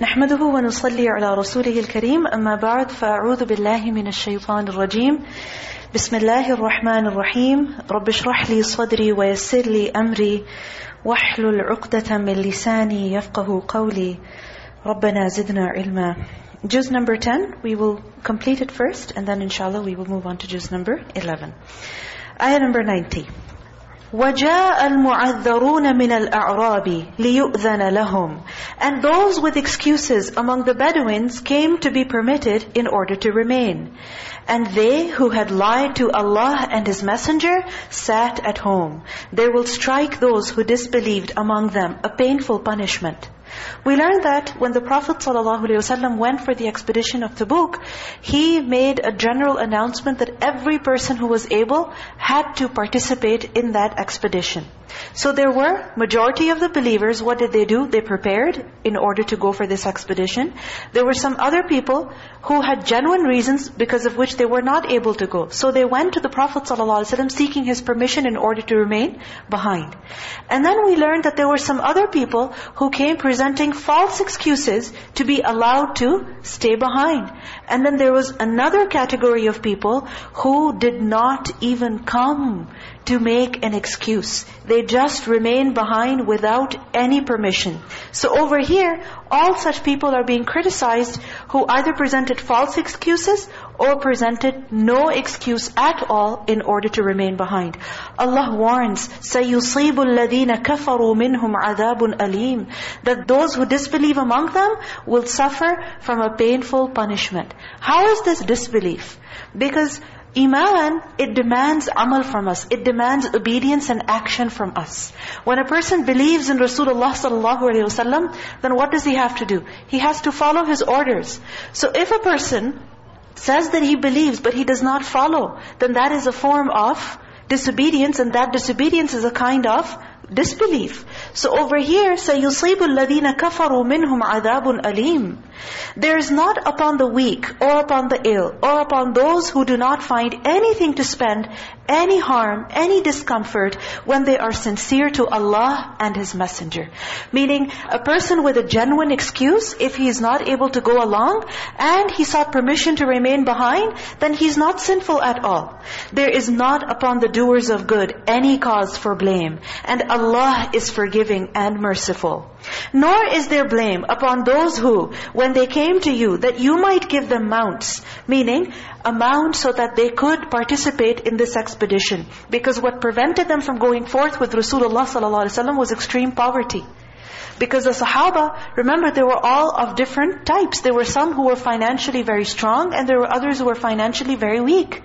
نحمده ونصلي على رسوله الكريم. أما بعد فأعوذ بالله من الشيطان الرجيم. بسم الله الرحمن الرحيم. رب اشرح لي صدري ويسر لي أمري. واحلل عقدة من لساني يفقه قولي. ربنا زدنا علما. Juz number 10, we will complete it first and then inshallah we will move on to juz number 11. Ayah number 90. وَجَاءَ الْمُعَذَّرُونَ مِنَ الْأَعْرَابِ لِيُؤْذَنَ لَهُمْ And those with excuses among the Bedouins came to be permitted in order to remain. And they who had lied to Allah and His Messenger sat at home. They will strike those who disbelieved among them a painful punishment. We learned that when the Prophet ﷺ went for the expedition of Tabuk, he made a general announcement that every person who was able had to participate in that expedition. So there were majority of the believers, what did they do? They prepared in order to go for this expedition. There were some other people who had genuine reasons because of which they were not able to go. So they went to the Prophet ﷺ seeking his permission in order to remain behind. And then we learned that there were some other people who came presenting false excuses to be allowed to stay behind. And then there was another category of people who did not even come to make an excuse. They just remain behind without any permission. So over here, all such people are being criticized who either presented false excuses or presented no excuse at all in order to remain behind. Allah warns, سَيُصِيبُ الَّذِينَ كَفَرُوا مِنْهُمْ عَذَابٌ أَلِيمٌ That those who disbelieve among them will suffer from a painful punishment. How is this disbelief? Because Iman, it demands amal from us. It demands obedience and action from us. When a person believes in Rasulullah sallallahu then what does he have to do? He has to follow his orders. So if a person says that he believes but he does not follow, then that is a form of disobedience and that disobedience is a kind of disbelief. So over here, سَيُصِيبُ الَّذِينَ كَفَرُوا مِنْهُمْ عَذَابٌ أَلِيمٌ There is not upon the weak, or upon the ill, or upon those who do not find anything to spend, any harm, any discomfort, when they are sincere to Allah and His Messenger. Meaning, a person with a genuine excuse, if he is not able to go along, and he sought permission to remain behind, then he's not sinful at all. There is not upon the doers of good any cause for blame. And Allah is forgiving and merciful. Nor is there blame upon those who, when they came to you, that you might give them mounts. Meaning, a mount so that they could participate in this expedition. Because what prevented them from going forth with Rasulullah ﷺ was extreme poverty. Because the Sahaba, remember they were all of different types. There were some who were financially very strong and there were others who were financially very weak.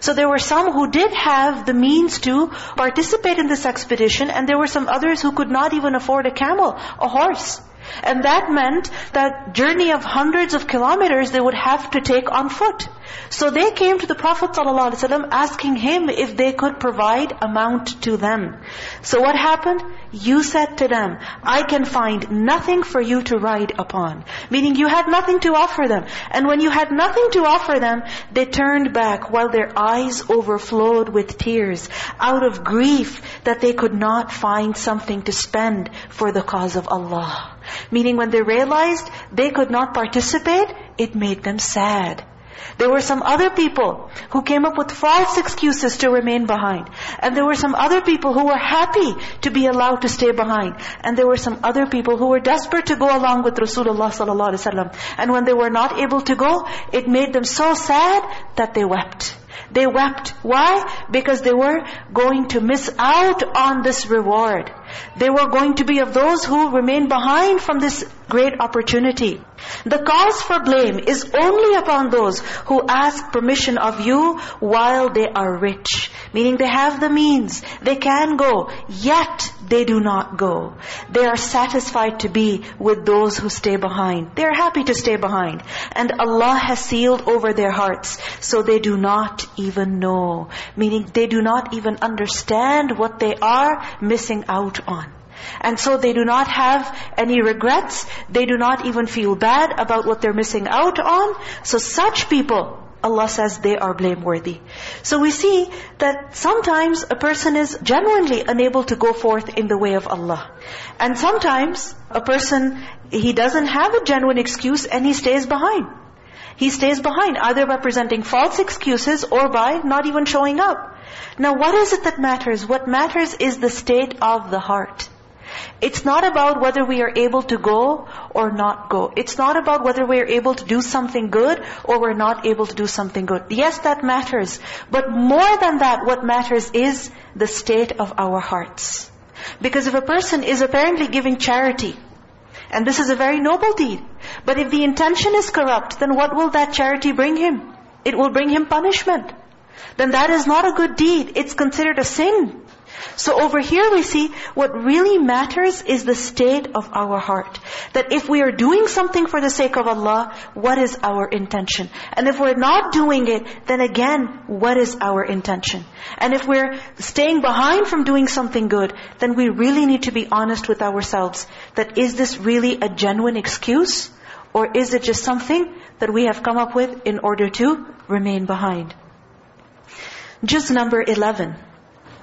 So there were some who did have the means to participate in this expedition and there were some others who could not even afford a camel, a horse. And that meant that journey of hundreds of kilometers they would have to take on foot. So they came to the Prophet ﷺ asking him if they could provide a mount to them. So what happened? You said to them, I can find nothing for you to ride upon. Meaning you had nothing to offer them. And when you had nothing to offer them, they turned back while their eyes overflowed with tears out of grief that they could not find something to spend for the cause of Allah. Meaning when they realized they could not participate, it made them sad. There were some other people who came up with false excuses to remain behind. And there were some other people who were happy to be allowed to stay behind. And there were some other people who were desperate to go along with Rasulullah ﷺ. And when they were not able to go, it made them so sad that they wept. They wept. Why? Because they were going to miss out on this reward. They were going to be of those who remain behind from this great opportunity. The cause for blame is only upon those who ask permission of you while they are rich. Meaning they have the means, they can go, yet they do not go. They are satisfied to be with those who stay behind. They are happy to stay behind. And Allah has sealed over their hearts, so they do not even know. Meaning they do not even understand what they are missing out on. And so they do not have any regrets. They do not even feel bad about what they're missing out on. So such people, Allah says they are blameworthy. So we see that sometimes a person is genuinely unable to go forth in the way of Allah. And sometimes a person, he doesn't have a genuine excuse and he stays behind. He stays behind, either by presenting false excuses or by not even showing up. Now what is it that matters? What matters is the state of the heart. It's not about whether we are able to go or not go. It's not about whether we are able to do something good or we're not able to do something good. Yes, that matters. But more than that, what matters is the state of our hearts. Because if a person is apparently giving charity, and this is a very noble deed, but if the intention is corrupt, then what will that charity bring him? It will bring him punishment. Then that is not a good deed. It's considered a sin. So over here we see what really matters is the state of our heart. That if we are doing something for the sake of Allah, what is our intention? And if we're not doing it, then again, what is our intention? And if we're staying behind from doing something good, then we really need to be honest with ourselves. That is this really a genuine excuse? Or is it just something that we have come up with in order to remain behind? Juz number 11.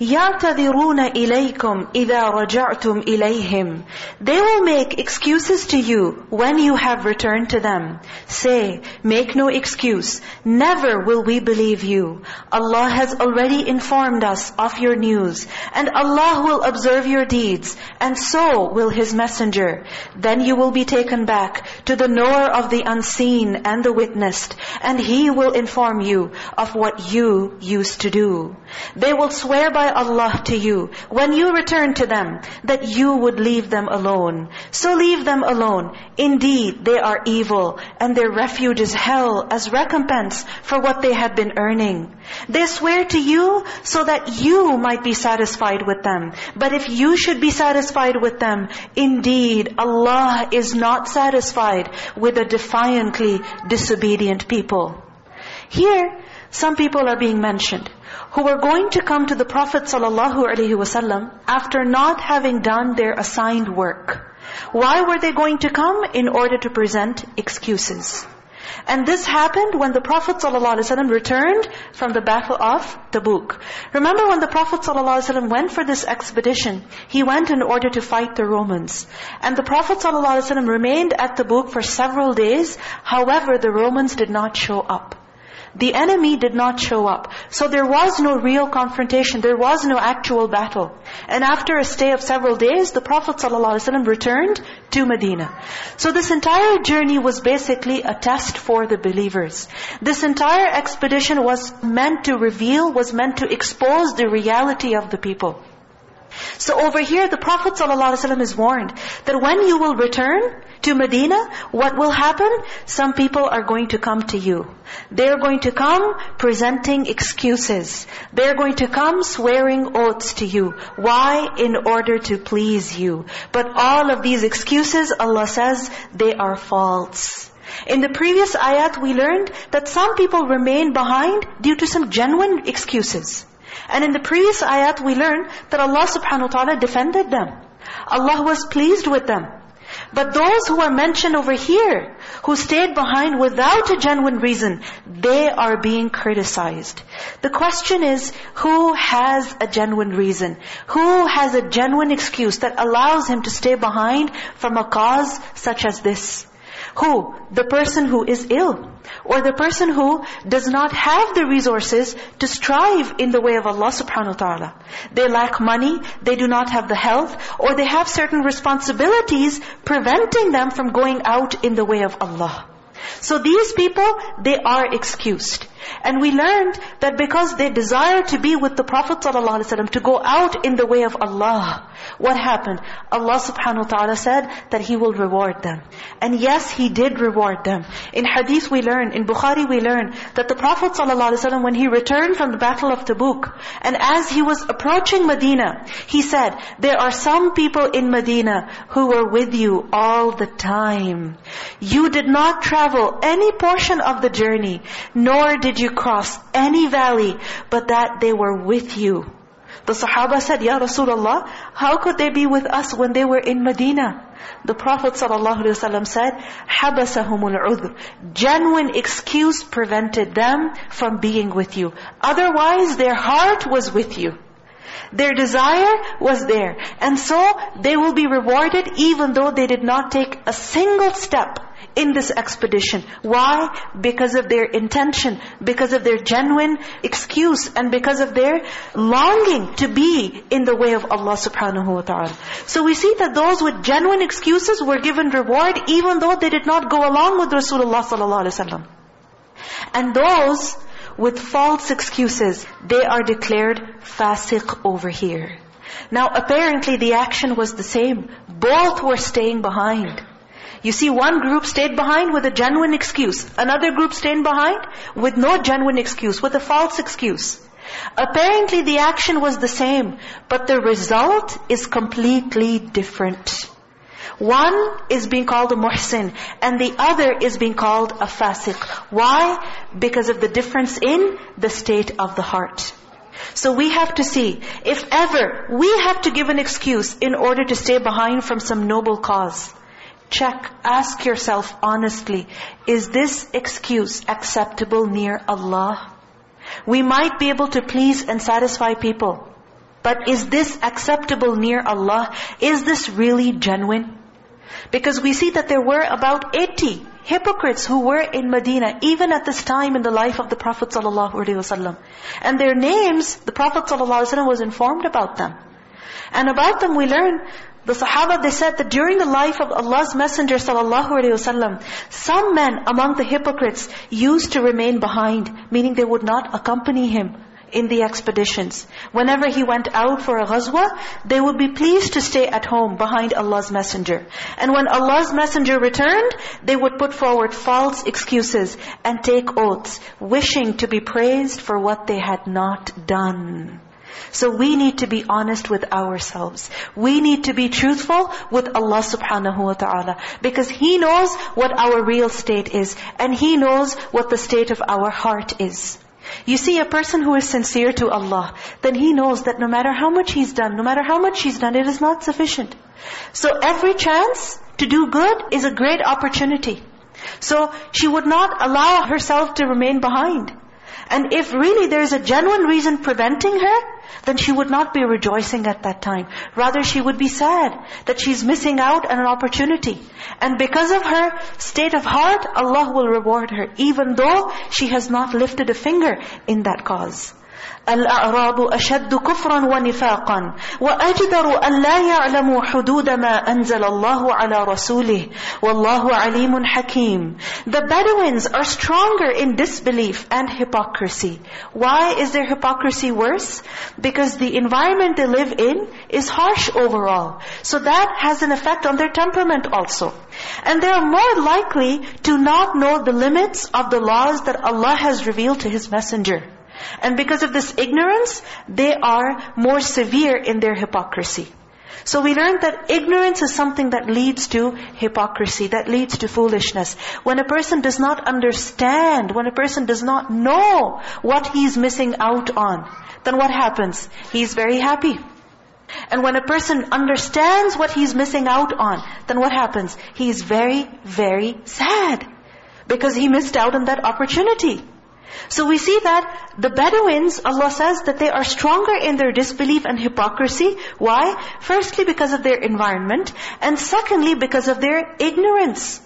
يَعْتَذِرُونَ إِلَيْكُمْ إِذَا رَجَعْتُمْ إِلَيْهِمْ They will make excuses to you when you have returned to them. Say, make no excuse. Never will we believe you. Allah has already informed us of your news. And Allah will observe your deeds. And so will His messenger. Then you will be taken back to the knower of the unseen and the witnessed. And He will inform you of what you used to do. They will swear by Allah to you when you return to them that you would leave them alone. So leave them alone. Indeed, they are evil and their refuge is hell as recompense for what they had been earning. They swear to you so that you might be satisfied with them. But if you should be satisfied with them, indeed Allah is not satisfied with a defiantly disobedient people. Here, some people are being mentioned who were going to come to the Prophet ﷺ after not having done their assigned work. Why were they going to come? In order to present excuses. And this happened when the Prophet ﷺ returned from the battle of Tabuk. Remember when the Prophet ﷺ went for this expedition, he went in order to fight the Romans. And the Prophet ﷺ remained at Tabuk for several days. However, the Romans did not show up. The enemy did not show up. So there was no real confrontation. There was no actual battle. And after a stay of several days, the Prophet ﷺ returned to Medina. So this entire journey was basically a test for the believers. This entire expedition was meant to reveal, was meant to expose the reality of the people. So over here, the Prophet ﷺ is warned that when you will return to Medina, what will happen? Some people are going to come to you. They're going to come presenting excuses. They're going to come swearing oaths to you. Why? In order to please you. But all of these excuses, Allah says, they are false. In the previous ayat, we learned that some people remain behind due to some genuine excuses. And in the previous ayat, we learned that Allah subhanahu wa ta'ala defended them. Allah was pleased with them. But those who are mentioned over here, who stayed behind without a genuine reason, they are being criticized. The question is, who has a genuine reason? Who has a genuine excuse that allows him to stay behind from a cause such as this? Who? The person who is ill. Or the person who does not have the resources to strive in the way of Allah subhanahu wa ta'ala. They lack money, they do not have the health, or they have certain responsibilities preventing them from going out in the way of Allah. So these people, they are excused. And we learned that because they desire to be with the Prophet ﷺ, to go out in the way of Allah, what happened? Allah subhanahu wa ta'ala said that He will reward them. And yes, He did reward them. In hadith we learn, in Bukhari we learn, that the Prophet ﷺ, when he returned from the battle of Tabuk, and as he was approaching Medina, he said, there are some people in Medina who were with you all the time. You did not travel any portion of the journey, nor did you cross any valley, but that they were with you. The Sahaba said, Ya Rasulullah, how could they be with us when they were in Medina? The Prophet ﷺ said, حَبَسَهُمُ الْعُذْرِ Genuine excuse prevented them from being with you. Otherwise, their heart was with you. Their desire was there. And so, they will be rewarded even though they did not take a single step in this expedition. Why? Because of their intention, because of their genuine excuse, and because of their longing to be in the way of Allah subhanahu wa ta'ala. So we see that those with genuine excuses were given reward even though they did not go along with Rasulullah sallallahu alaihi wasallam. And those with false excuses, they are declared fasiq over here. Now apparently the action was the same. Both were staying behind. You see, one group stayed behind with a genuine excuse. Another group stayed behind with no genuine excuse, with a false excuse. Apparently the action was the same, but the result is completely different. One is being called a muhsin, and the other is being called a fasiq. Why? Because of the difference in the state of the heart. So we have to see, if ever we have to give an excuse in order to stay behind from some noble cause, check, ask yourself honestly, is this excuse acceptable near Allah? We might be able to please and satisfy people. But is this acceptable near Allah? Is this really genuine? Because we see that there were about 80 hypocrites who were in Medina, even at this time in the life of the Prophet ﷺ. And their names, the Prophet ﷺ was informed about them. And about them we learn the Sahaba, they said that during the life of Allah's Messenger sallallahu alaihi wasallam, some men among the hypocrites used to remain behind, meaning they would not accompany him in the expeditions. Whenever he went out for a ghazwa, they would be pleased to stay at home behind Allah's Messenger. And when Allah's Messenger returned, they would put forward false excuses and take oaths, wishing to be praised for what they had not done. So we need to be honest with ourselves. We need to be truthful with Allah subhanahu wa ta'ala. Because He knows what our real state is. And He knows what the state of our heart is. You see, a person who is sincere to Allah, then he knows that no matter how much he's done, no matter how much he's done, it is not sufficient. So every chance to do good is a great opportunity. So she would not allow herself to remain behind. And if really there is a genuine reason preventing her, then she would not be rejoicing at that time. Rather, she would be sad that she's missing out on an opportunity. And because of her state of heart, Allah will reward her, even though she has not lifted a finger in that cause. الأعراب أشد كفرا ونفاقا وأجدر أن لا يعلموا حدود ما أنزل الله على رسوله والله عليم حكيم The Bedouins are stronger in disbelief and hypocrisy. Why is their hypocrisy worse? Because the environment they live in is harsh overall. So that has an effect on their temperament also. And they are more likely to not know the limits of the laws that Allah has revealed to His Messenger. And because of this ignorance, they are more severe in their hypocrisy. So we learned that ignorance is something that leads to hypocrisy, that leads to foolishness. When a person does not understand, when a person does not know what he's missing out on, then what happens? He's very happy. And when a person understands what he's missing out on, then what happens? He's very, very sad. Because he missed out on that opportunity. So we see that the Bedouins, Allah says that they are stronger in their disbelief and hypocrisy. Why? Firstly, because of their environment. And secondly, because of their ignorance.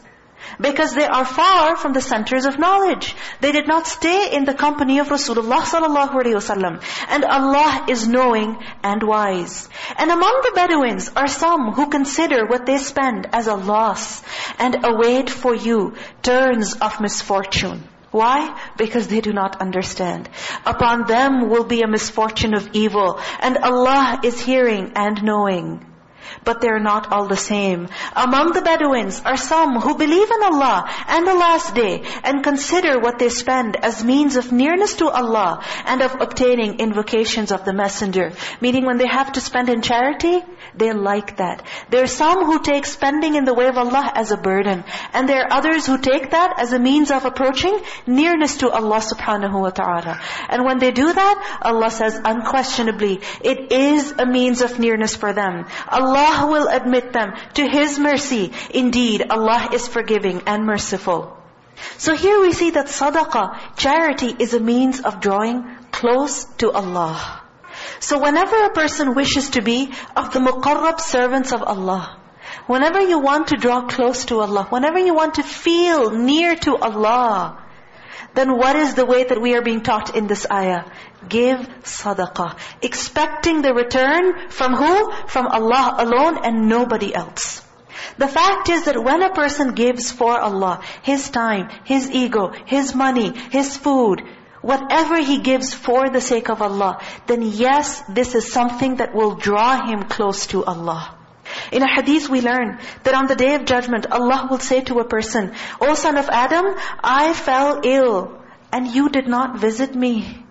Because they are far from the centers of knowledge. They did not stay in the company of Rasulullah wasallam. And Allah is knowing and wise. And among the Bedouins are some who consider what they spend as a loss and await for you turns of misfortune. Why? Because they do not understand. Upon them will be a misfortune of evil. And Allah is hearing and knowing. But they're not all the same. Among the Bedouins are some who believe in Allah and the last day and consider what they spend as means of nearness to Allah and of obtaining invocations of the Messenger. Meaning when they have to spend in charity, they like that. There are some who take spending in the way of Allah as a burden. And there are others who take that as a means of approaching nearness to Allah subhanahu wa ta'ala. And when they do that, Allah says unquestionably, it is a means of nearness for them. Allah Allah will admit them to His mercy. Indeed, Allah is forgiving and merciful. So here we see that sadaqah, charity, is a means of drawing close to Allah. So whenever a person wishes to be of the muqarrab servants of Allah, whenever you want to draw close to Allah, whenever you want to feel near to Allah, then what is the way that we are being taught in this ayah? Give sadaqah. Expecting the return from who? From Allah alone and nobody else. The fact is that when a person gives for Allah, his time, his ego, his money, his food, whatever he gives for the sake of Allah, then yes, this is something that will draw him close to Allah. In a hadith we learn that on the day of judgment, Allah will say to a person, O son of Adam, I fell ill and you did not visit me.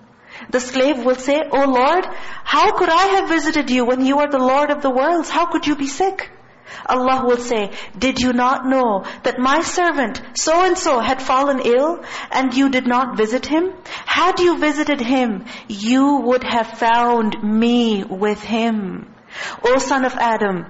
The slave will say, O Lord, how could I have visited you when you are the Lord of the worlds? How could you be sick? Allah will say, did you not know that my servant so-and-so had fallen ill and you did not visit him? Had you visited him, you would have found me with him. O son of Adam,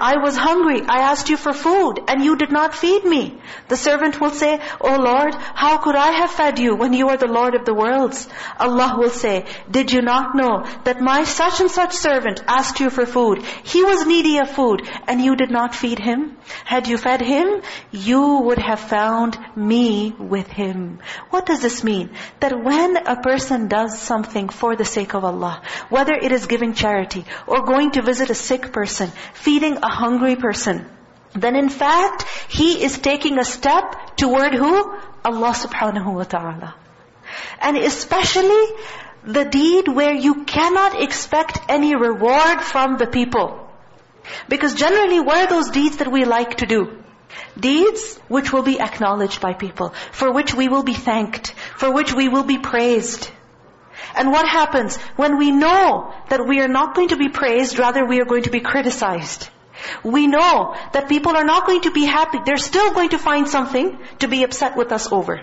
I was hungry. I asked you for food and you did not feed me. The servant will say, Oh Lord, how could I have fed you when you are the Lord of the worlds? Allah will say, Did you not know that my such and such servant asked you for food? He was needy of food and you did not feed him. Had you fed him, you would have found me with him. What does this mean? That when a person does something for the sake of Allah, whether it is giving charity or going to visit a sick person, feeding a hungry person, then in fact, he is taking a step toward who? Allah subhanahu wa ta'ala. And especially the deed where you cannot expect any reward from the people. Because generally, what are those deeds that we like to do? Deeds which will be acknowledged by people, for which we will be thanked, for which we will be praised. And what happens when we know that we are not going to be praised, rather we are going to be criticized? We know that people are not going to be happy. They're still going to find something to be upset with us over.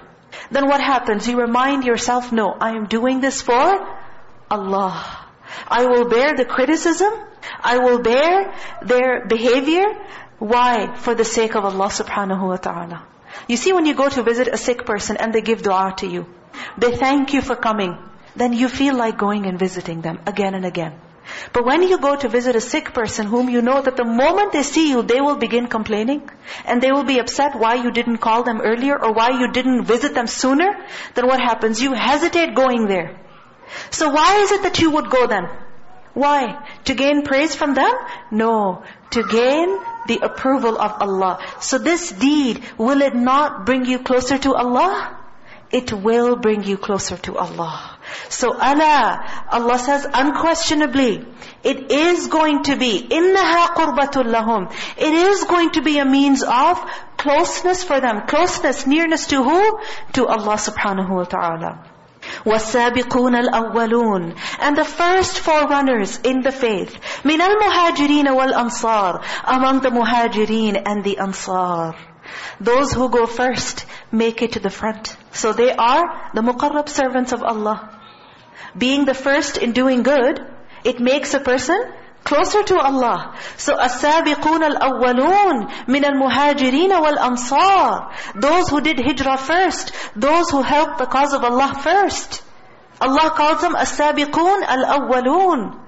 Then what happens? You remind yourself, no, I am doing this for Allah. I will bear the criticism. I will bear their behavior. Why? For the sake of Allah subhanahu wa ta'ala. You see when you go to visit a sick person and they give dua to you. They thank you for coming. Then you feel like going and visiting them again and again. But when you go to visit a sick person whom you know that the moment they see you, they will begin complaining. And they will be upset why you didn't call them earlier or why you didn't visit them sooner. Then what happens? You hesitate going there. So why is it that you would go then? Why? To gain praise from them? No. To gain the approval of Allah. So this deed, will it not bring you closer to Allah? It will bring you closer to Allah. So Allah, Allah says unquestionably, it is going to be, إِنَّهَا قُرْبَةٌ لَهُمْ It is going to be a means of closeness for them. Closeness, nearness to who? To Allah subhanahu wa ta'ala. وَالسَّابِقُونَ الْأَوَّلُونَ And the first forerunners in the faith, مِنَ الْمُهَاجِرِينَ وَالْأَنصَارِ Among the muhajirin and the ansar. Those who go first make it to the front. So they are the muqarrab servants of Allah. being the first in doing good, it makes a person closer to Allah. So as-sabiqun al-awwalun min al-muhajirina wal-ansar. Those who did hijrah first, those who helped the cause of Allah first. Allah calls them as-sabiqun al-awwalun.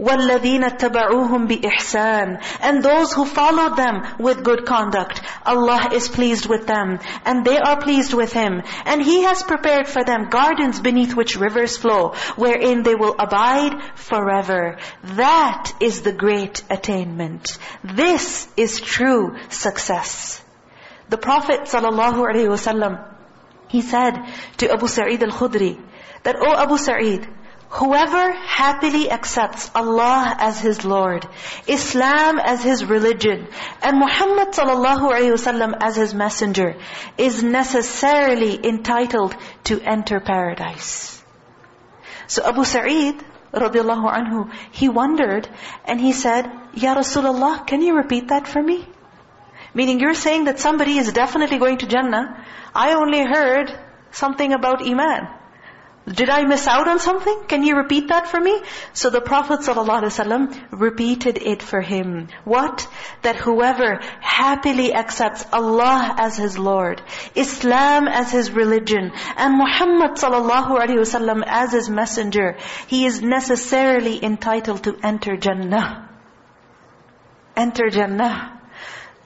وَالَّذِينَ اتَّبَعُوهُمْ بِإِحْسَانٍ And those who followed them with good conduct. Allah is pleased with them. And they are pleased with Him. And He has prepared for them gardens beneath which rivers flow, wherein they will abide forever. That is the great attainment. This is true success. The Prophet ﷺ, he said to Abu Sa'id al-Khudri, that, O Abu Sa'id, Whoever happily accepts Allah as his Lord, Islam as his religion, and Muhammad sallallahu as his messenger, is necessarily entitled to enter paradise. So Abu Sa'id, radiallahu anhu, he wondered and he said, Ya Rasulullah, can you repeat that for me? Meaning you're saying that somebody is definitely going to Jannah. I only heard something about Iman. Did I miss out on something? Can you repeat that for me? So the Prophet ﷺ repeated it for him. What? That whoever happily accepts Allah as his Lord, Islam as his religion, and Muhammad ﷺ as his messenger, he is necessarily entitled to enter Jannah. Enter Jannah.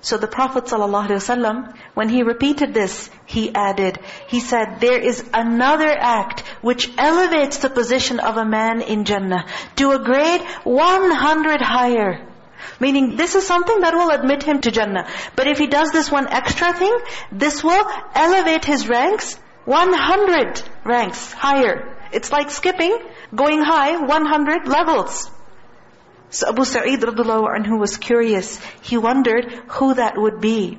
So the Prophet ﷺ, when he repeated this, he added, he said, there is another act which elevates the position of a man in Jannah to a grade 100 higher. Meaning this is something that will admit him to Jannah. But if he does this one extra thing, this will elevate his ranks 100 ranks higher. It's like skipping, going high 100 levels. So Abu Sa'id radiallahu anhu was curious. He wondered who that would be.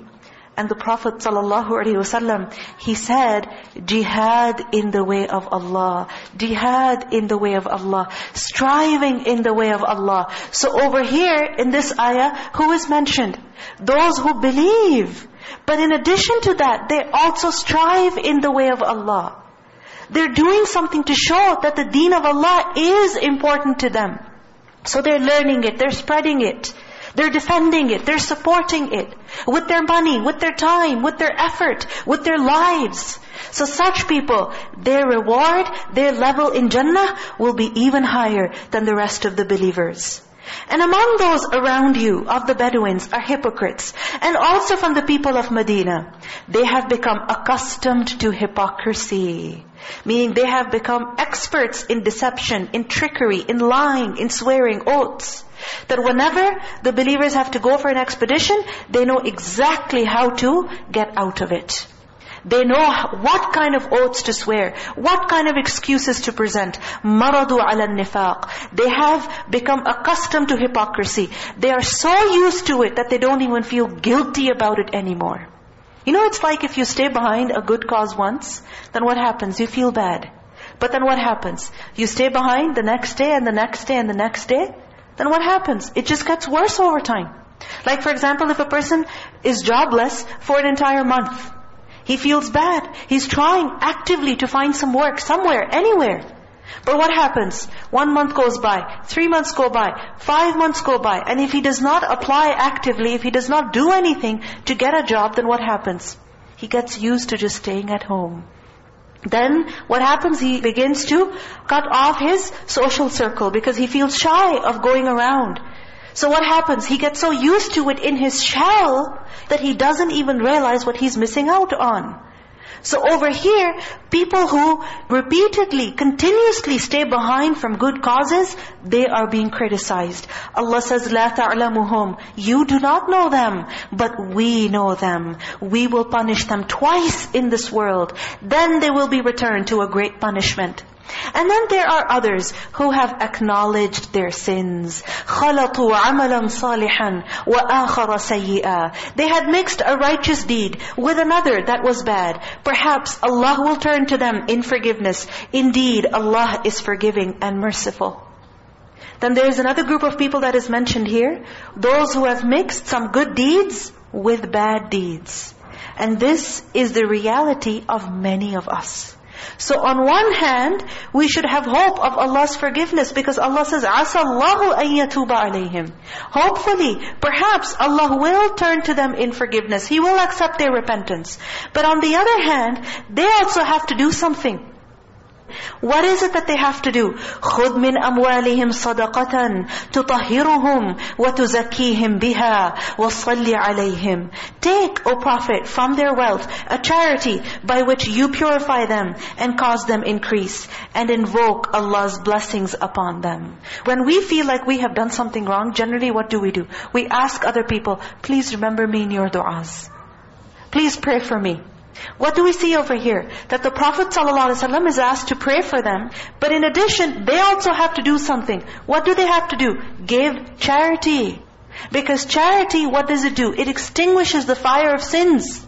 And the Prophet ﷺ, he said, jihad in the way of Allah. Jihad in the way of Allah. Striving in the way of Allah. So over here in this ayah, who is mentioned? Those who believe. But in addition to that, they also strive in the way of Allah. They're doing something to show that the deen of Allah is important to them. So they're learning it, they're spreading it. They're defending it, they're supporting it. With their money, with their time, with their effort, with their lives. So such people, their reward, their level in Jannah will be even higher than the rest of the believers. And among those around you of the Bedouins are hypocrites. And also from the people of Medina. They have become accustomed to hypocrisy. Meaning they have become experts in deception, in trickery, in lying, in swearing oaths. That whenever the believers have to go for an expedition, they know exactly how to get out of it. They know what kind of oaths to swear, what kind of excuses to present. Maradu ala nifaq. They have become accustomed to hypocrisy. They are so used to it that they don't even feel guilty about it anymore. You know, it's like if you stay behind a good cause once, then what happens? You feel bad. But then what happens? You stay behind the next day and the next day and the next day, then what happens? It just gets worse over time. Like for example, if a person is jobless for an entire month, he feels bad. He's trying actively to find some work somewhere, anywhere. But what happens? One month goes by, three months go by, five months go by. And if he does not apply actively, if he does not do anything to get a job, then what happens? He gets used to just staying at home. Then what happens? He begins to cut off his social circle because he feels shy of going around. So what happens? He gets so used to it in his shell that he doesn't even realize what he's missing out on. So over here, people who repeatedly, continuously stay behind from good causes, they are being criticized. Allah says, لَا تَعْلَمُهُمْ You do not know them, but we know them. We will punish them twice in this world. Then they will be returned to a great punishment. And then there are others who have acknowledged their sins. خَلَطُوا عَمَلًا صَالِحًا وَآخَرَ سَيِّئًا They had mixed a righteous deed with another that was bad. Perhaps Allah will turn to them in forgiveness. Indeed, Allah is forgiving and merciful. Then there is another group of people that is mentioned here. Those who have mixed some good deeds with bad deeds. And this is the reality of many of us. So on one hand, we should have hope of Allah's forgiveness because Allah says, عَسَى اللَّهُ أَن يَتُوبَ عَلَيْهِمْ Hopefully, perhaps Allah will turn to them in forgiveness. He will accept their repentance. But on the other hand, they also have to do something. What is it that they have to do? خُذْ مِنْ أَمْوَالِهِمْ صَدَقَةً تُطَهِّرُهُمْ وَتُزَكِّيهِمْ بِهَا وَصَلِّ عَلَيْهِمْ Take, O Prophet, from their wealth, a charity by which you purify them and cause them increase and invoke Allah's blessings upon them. When we feel like we have done something wrong, generally what do we do? We ask other people, please remember me in your du'as. Please pray for me. What do we see over here? That the Prophet ﷺ is asked to pray for them, but in addition, they also have to do something. What do they have to do? Give charity. Because charity, what does it do? It extinguishes the fire of sins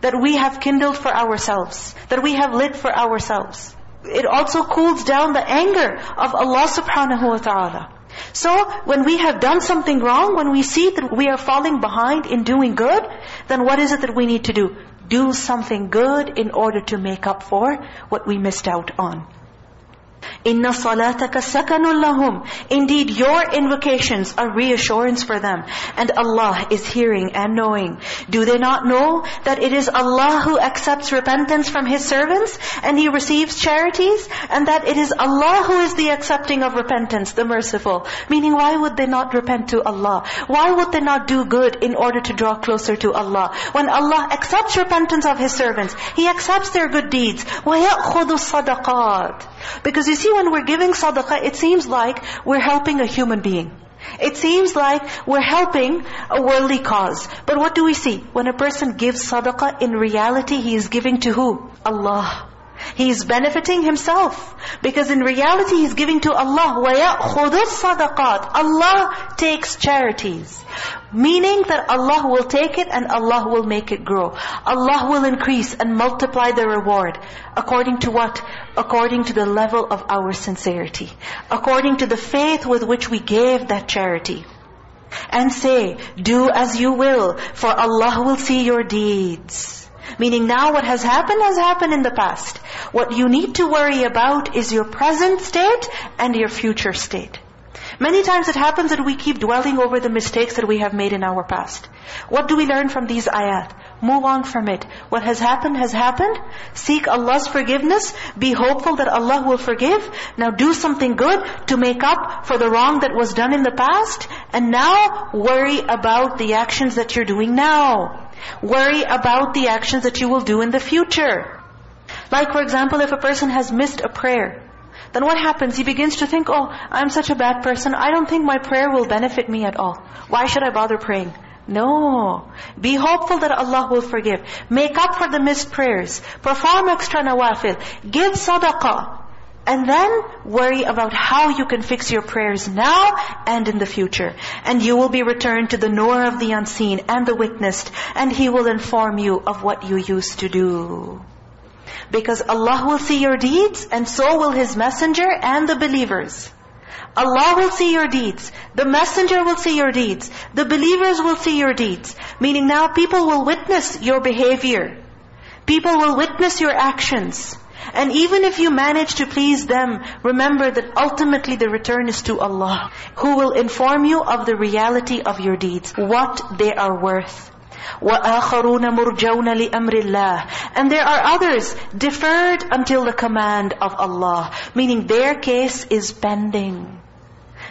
that we have kindled for ourselves, that we have lit for ourselves. It also cools down the anger of Allah subhanahu wa ta'ala. So when we have done something wrong, when we see that we are falling behind in doing good, then what is it that we need to do? Do something good in order to make up for what we missed out on. إِنَّ صَلَاتَكَ سَكَنٌ لَهُمْ Indeed, your invocations are reassurance for them. And Allah is hearing and knowing. Do they not know that it is Allah who accepts repentance from His servants and He receives charities? And that it is Allah who is the accepting of repentance, the merciful. Meaning, why would they not repent to Allah? Why would they not do good in order to draw closer to Allah? When Allah accepts repentance of His servants, He accepts their good deeds. وَيَأْخُذُ الصَّدَقَاتِ Because you see, when we're giving sadaqah, it seems like we're helping a human being. It seems like we're helping a worldly cause. But what do we see? When a person gives sadaqah, in reality he is giving to who? Allah. He's benefiting himself. Because in reality he's giving to Allah. وَيَأْخُذُ الصَّدَقَاتِ Allah takes charities. Meaning that Allah will take it and Allah will make it grow. Allah will increase and multiply the reward. According to what? According to the level of our sincerity. According to the faith with which we gave that charity. And say, do as you will, for Allah will see your deeds. Meaning now what has happened has happened in the past. What you need to worry about is your present state and your future state. Many times it happens that we keep dwelling over the mistakes that we have made in our past. What do we learn from these ayat? Move on from it. What has happened has happened. Seek Allah's forgiveness. Be hopeful that Allah will forgive. Now do something good to make up for the wrong that was done in the past. And now worry about the actions that you're doing now. Worry about the actions that you will do in the future. Like for example, if a person has missed a prayer, then what happens? He begins to think, oh, I'm such a bad person. I don't think my prayer will benefit me at all. Why should I bother praying? No. Be hopeful that Allah will forgive. Make up for the missed prayers. Perform extra nawafil. Give sadaqah. And then worry about how you can fix your prayers now and in the future. And you will be returned to the knower of the unseen and the witnessed. And He will inform you of what you used to do. Because Allah will see your deeds and so will His messenger and the believers. Allah will see your deeds. The messenger will see your deeds. The believers will see your deeds. Meaning now people will witness your behavior. People will witness your actions. And even if you manage to please them, remember that ultimately the return is to Allah, who will inform you of the reality of your deeds, what they are worth. وَآخَرُونَ مُرْجَوْنَ لِأَمْرِ اللَّهِ And there are others deferred until the command of Allah. Meaning their case is pending.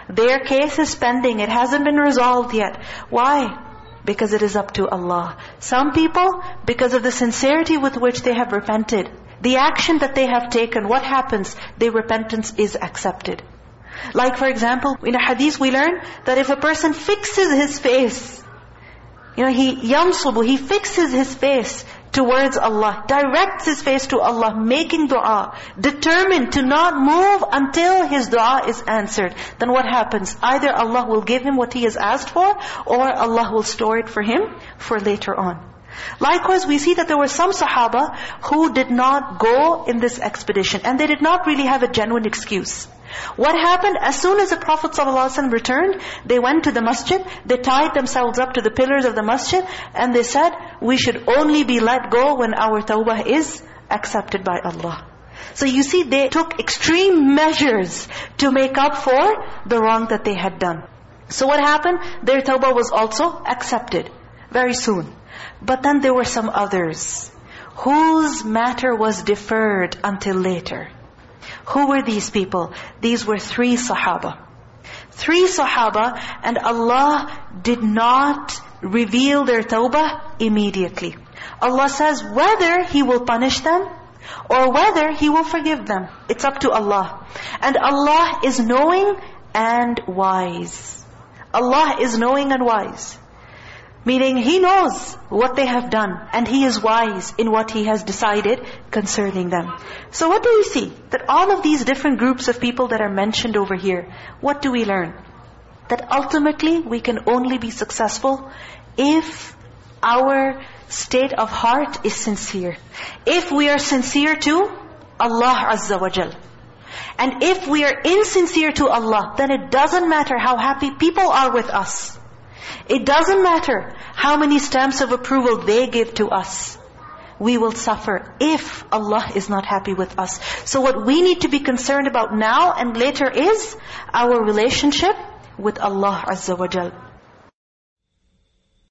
Their case is pending. It hasn't been resolved yet. Why? because it is up to Allah. Some people, because of the sincerity with which they have repented, the action that they have taken, what happens? Their repentance is accepted. Like for example, in a hadith we learn that if a person fixes his face, you know, he yamsubu, he fixes his face towards Allah, directs his face to Allah, making dua, determined to not move until his dua is answered. Then what happens? Either Allah will give him what he has asked for, or Allah will store it for him for later on. Likewise, we see that there were some Sahaba who did not go in this expedition. And they did not really have a genuine excuse. What happened? As soon as the Prophet ﷺ returned, they went to the masjid, they tied themselves up to the pillars of the masjid, and they said, we should only be let go when our tawbah is accepted by Allah. So you see, they took extreme measures to make up for the wrong that they had done. So what happened? Their tawbah was also accepted very soon. But then there were some others whose matter was deferred until later. Who were these people? These were three Sahaba. Three Sahaba and Allah did not reveal their tawbah immediately. Allah says whether He will punish them or whether He will forgive them. It's up to Allah. And Allah is knowing and wise. Allah is knowing and wise. Meaning He knows what they have done and He is wise in what He has decided concerning them. So what do we see? That all of these different groups of people that are mentioned over here, what do we learn? That ultimately we can only be successful if our state of heart is sincere. If we are sincere to Allah Azza wa Jal. And if we are insincere to Allah, then it doesn't matter how happy people are with us. It doesn't matter how many stamps of approval they give to us. We will suffer if Allah is not happy with us. So what we need to be concerned about now and later is our relationship with Allah Azza wa Jal.